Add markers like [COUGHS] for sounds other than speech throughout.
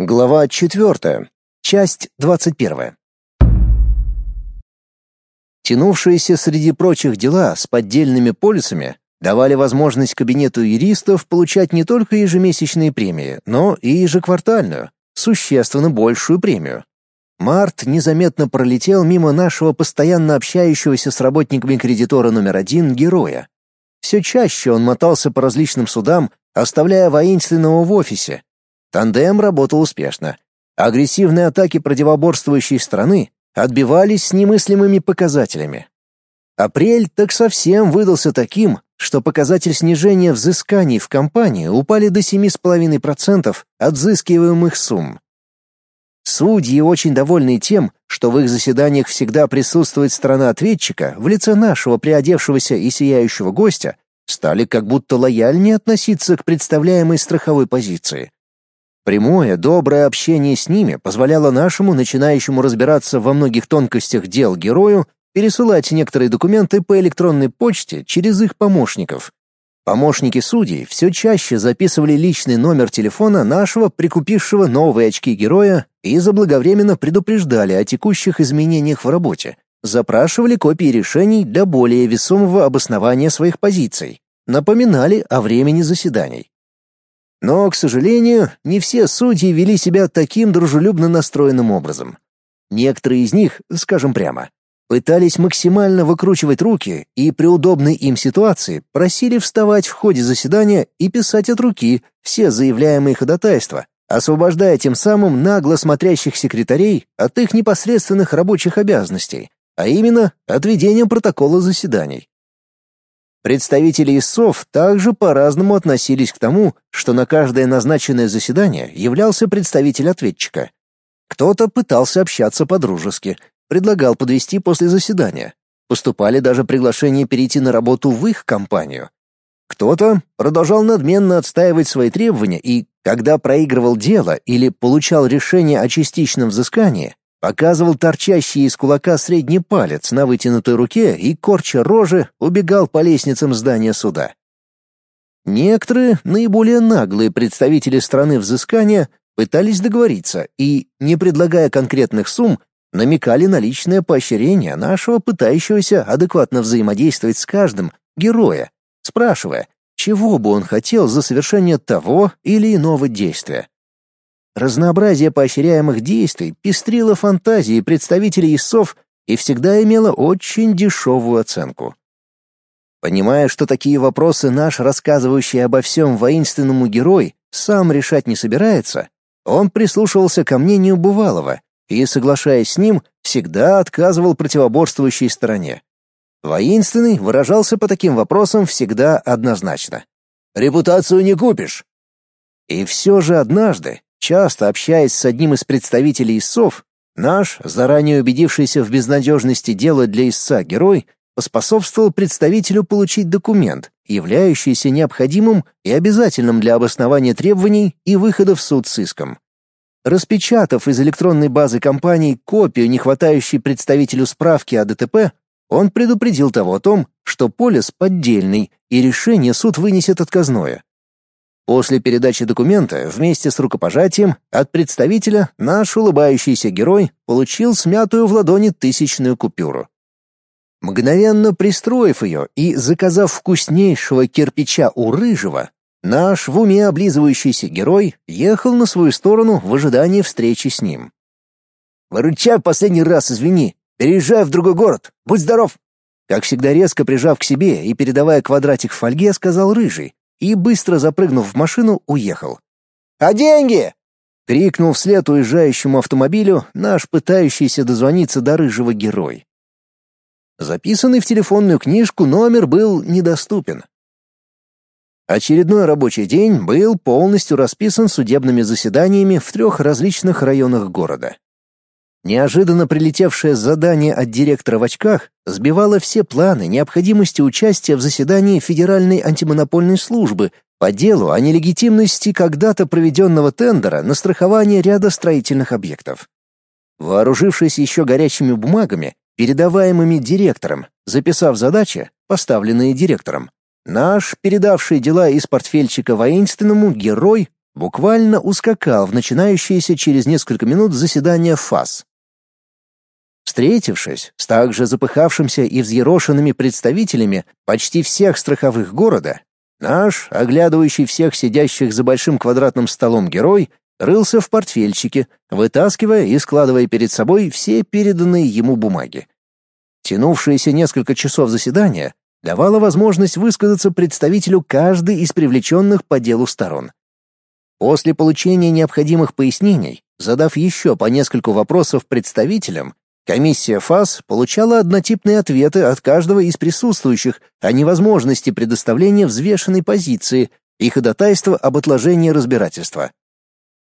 Глава 4. Часть 21. Тянувшиеся среди прочих дела с поддельными полисами давали возможность кабинету юристов получать не только ежемесячные премии, но и ежеквартальную, существенно большую премию. Март незаметно пролетел мимо нашего постоянно общающегося с работниками кредитора номер один героя. Все чаще он мотался по различным судам, оставляя воинственного в офисе, Тандем работал успешно. Агрессивные атаки противоборствующей страны отбивались с немыслимыми показателями. Апрель так совсем выдался таким, что показатель снижения взысканий в компании упали до 7,5% от взыскиваемых сумм. Судьи очень довольны тем, что в их заседаниях всегда присутствует страна ответчика в лице нашего приодевшегося и сияющего гостя, стали как будто лояльнее относиться к представляемой страховой позиции. Прямое, доброе общение с ними позволяло нашему начинающему разбираться во многих тонкостях дел герою пересылать некоторые документы по электронной почте через их помощников. Помощники судей все чаще записывали личный номер телефона нашего прикупившего новые очки героя и заблаговременно предупреждали о текущих изменениях в работе, запрашивали копии решений для более весомого обоснования своих позиций, напоминали о времени заседаний. Но, к сожалению, не все судьи вели себя таким дружелюбно настроенным образом. Некоторые из них, скажем прямо, пытались максимально выкручивать руки и при удобной им ситуации просили вставать в ходе заседания и писать от руки все заявляемые ходатайства, освобождая тем самым нагло смотрящих секретарей от их непосредственных рабочих обязанностей, а именно от ведения протокола заседаний. Представители ИСОВ также по-разному относились к тому, что на каждое назначенное заседание являлся представитель ответчика. Кто-то пытался общаться по-дружески, предлагал подвести после заседания. Поступали даже приглашения перейти на работу в их компанию. Кто-то продолжал надменно отстаивать свои требования и, когда проигрывал дело или получал решение о частичном взыскании, Показывал торчащий из кулака средний палец на вытянутой руке и, корча рожи, убегал по лестницам здания суда. Некоторые, наиболее наглые представители страны взыскания, пытались договориться и, не предлагая конкретных сумм, намекали на личное поощрение нашего пытающегося адекватно взаимодействовать с каждым героя, спрашивая, чего бы он хотел за совершение того или иного действия. Разнообразие поощряемых действий пестрило фантазии представителей ИСов и всегда имело очень дешевую оценку. Понимая, что такие вопросы наш рассказывающий обо всем воинственному герой сам решать не собирается, он прислушивался ко мнению бывалого и, соглашаясь с ним, всегда отказывал противоборствующей стороне. Воинственный выражался по таким вопросам всегда однозначно. «Репутацию не купишь!» И все же однажды, Часто общаясь с одним из представителей ИСов, наш, заранее убедившийся в безнадежности дела для ИСа герой, поспособствовал представителю получить документ, являющийся необходимым и обязательным для обоснования требований и выхода в суд с иском. Распечатав из электронной базы компании копию не хватающей представителю справки о ДТП, он предупредил того о том, что полис поддельный и решение суд вынесет отказное. После передачи документа вместе с рукопожатием от представителя наш улыбающийся герой получил смятую в ладони тысячную купюру. Мгновенно пристроив ее и заказав вкуснейшего кирпича у рыжего, наш в уме облизывающийся герой ехал на свою сторону в ожидании встречи с ним. «Выручай последний раз, извини. Переезжай в другой город. Будь здоров!» Как всегда резко прижав к себе и передавая квадратик в фольге, сказал рыжий, и, быстро запрыгнув в машину, уехал. «А деньги?» — крикнул вслед уезжающему автомобилю наш пытающийся дозвониться до рыжего герой. Записанный в телефонную книжку номер был недоступен. Очередной рабочий день был полностью расписан судебными заседаниями в трех различных районах города. Неожиданно прилетевшее задание от директора в очках сбивало все планы необходимости участия в заседании Федеральной антимонопольной службы по делу о нелегитимности когда-то проведенного тендера на страхование ряда строительных объектов. Вооружившись еще горячими бумагами, передаваемыми директором, записав задачи, поставленные директором, наш, передавший дела из портфельчика воинственному, герой буквально ускакал в начинающееся через несколько минут заседание ФАС. Встретившись с также запыхавшимся и взъерошенными представителями почти всех страховых города, наш, оглядывающий всех сидящих за большим квадратным столом герой, рылся в портфельчике, вытаскивая и складывая перед собой все переданные ему бумаги. Тянувшееся несколько часов заседания давало возможность высказаться представителю каждой из привлеченных по делу сторон. После получения необходимых пояснений, задав еще по нескольку вопросов представителям, Комиссия ФАС получала однотипные ответы от каждого из присутствующих о невозможности предоставления взвешенной позиции и ходатайства об отложении разбирательства.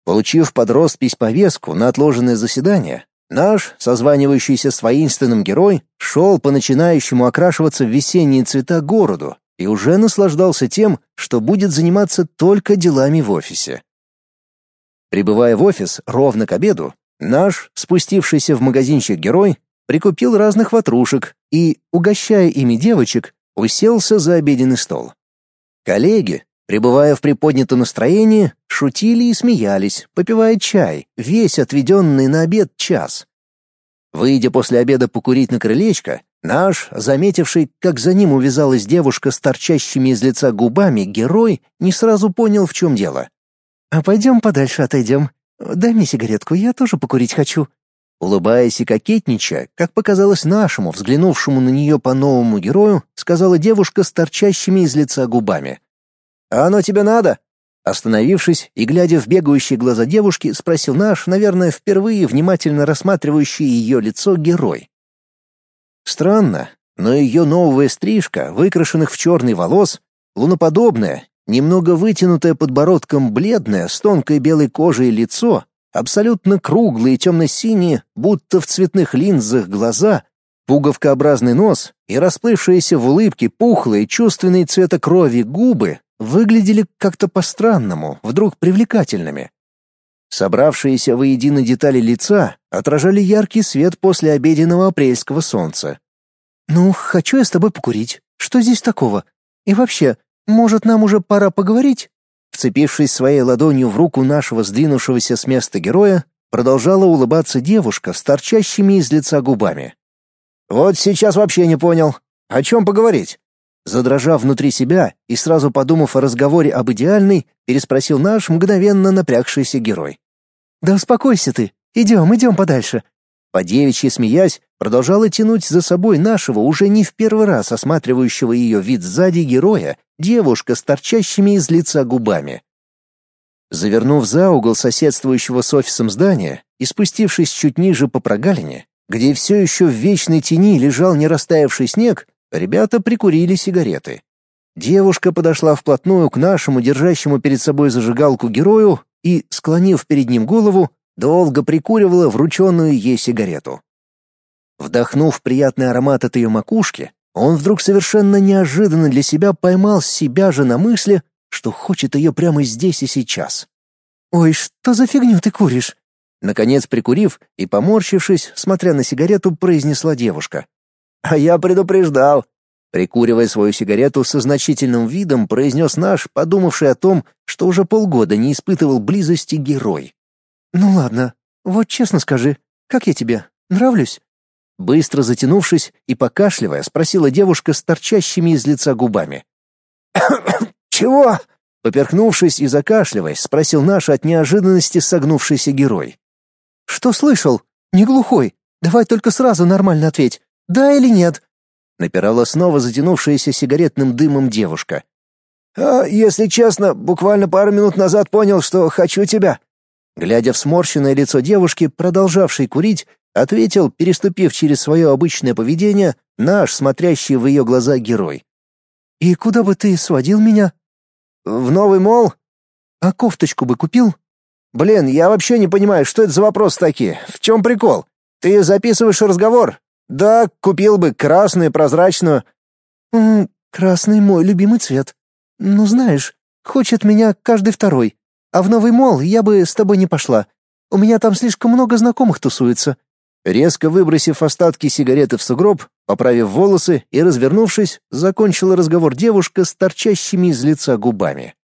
Получив под роспись повестку на отложенное заседание, наш, созванивающийся с воинственным герой, шел по начинающему окрашиваться в весенние цвета городу и уже наслаждался тем, что будет заниматься только делами в офисе. Прибывая в офис ровно к обеду, Наш, спустившийся в магазинчик герой, прикупил разных ватрушек и, угощая ими девочек, уселся за обеденный стол. Коллеги, пребывая в приподнятом настроении, шутили и смеялись, попивая чай, весь отведенный на обед час. Выйдя после обеда покурить на крылечко, наш, заметивший, как за ним увязалась девушка с торчащими из лица губами, герой не сразу понял, в чем дело. «А пойдем подальше отойдем. Дай мне сигаретку, я тоже покурить хочу». Улыбаясь и кокетничая, как показалось нашему, взглянувшему на нее по новому герою, сказала девушка с торчащими из лица губами. «А оно тебе надо?» Остановившись и глядя в бегающие глаза девушки, спросил наш, наверное, впервые внимательно рассматривающий ее лицо герой. Странно, но ее новая стрижка, выкрашенных в черный волос, луноподобная Немного вытянутое подбородком бледное, с тонкой белой кожей лицо, абсолютно круглые темно-синие, будто в цветных линзах глаза, пуговкообразный нос и расплывшиеся в улыбке пухлые, чувственные цвета крови губы выглядели как-то по-странному, вдруг привлекательными. Собравшиеся воедино детали лица отражали яркий свет после обеденного апрельского солнца. «Ну, хочу я с тобой покурить. Что здесь такого? И вообще, может, нам уже пора поговорить?» Вцепившись своей ладонью в руку нашего сдвинувшегося с места героя, продолжала улыбаться девушка с торчащими из лица губами. «Вот сейчас вообще не понял. О чем поговорить?» Задрожав внутри себя и сразу подумав о разговоре об идеальной, переспросил наш мгновенно напрягшийся герой. «Да успокойся ты. Идем, идем подальше. По девичьи смеясь, продолжала тянуть за собой нашего уже не в первый раз осматривающего ее вид сзади героя, девушка с торчащими из лица губами. Завернув за угол соседствующего с офисом здания и спустившись чуть ниже по прогалине, где все еще в вечной тени лежал не растаявший снег, ребята прикурили сигареты. Девушка подошла вплотную к нашему держащему перед собой зажигалку герою и, склонив перед ним голову, долго прикуривала врученную ей сигарету. Вдохнув приятный аромат от ее макушки, он вдруг совершенно неожиданно для себя поймал себя же на мысли, что хочет ее прямо здесь и сейчас. «Ой, что за фигню ты куришь?» Наконец, прикурив и поморщившись, смотря на сигарету, произнесла девушка. «А я предупреждал!» Прикуривая свою сигарету со значительным видом, произнес наш, подумавший о том, что уже полгода не испытывал близости герой. «Ну ладно, вот честно скажи, как я тебе? Нравлюсь?» Быстро затянувшись и покашливая, спросила девушка с торчащими из лица губами. [COUGHS] «Чего?» Поперхнувшись и закашливаясь, спросил наш от неожиданности согнувшийся герой. «Что слышал? Не глухой. Давай только сразу нормально ответь. Да или нет?» Напирала снова затянувшаяся сигаретным дымом девушка. «А, если честно, буквально пару минут назад понял, что хочу тебя», Глядя в сморщенное лицо девушки, продолжавшей курить, ответил, переступив через свое обычное поведение, наш, смотрящий в ее глаза герой. «И куда бы ты сводил меня?» «В новый мол?» «А кофточку бы купил?» «Блин, я вообще не понимаю, что это за вопросы такие? В чем прикол? Ты записываешь разговор?» «Да, купил бы красную, прозрачную». «М -м, «Красный мой любимый цвет. Ну, знаешь, хочет меня каждый второй. А в новый мол я бы с тобой не пошла. У меня там слишком много знакомых тусуется». Резко выбросив остатки сигареты в сугроб, поправив волосы и развернувшись, закончила разговор девушка с торчащими из лица губами.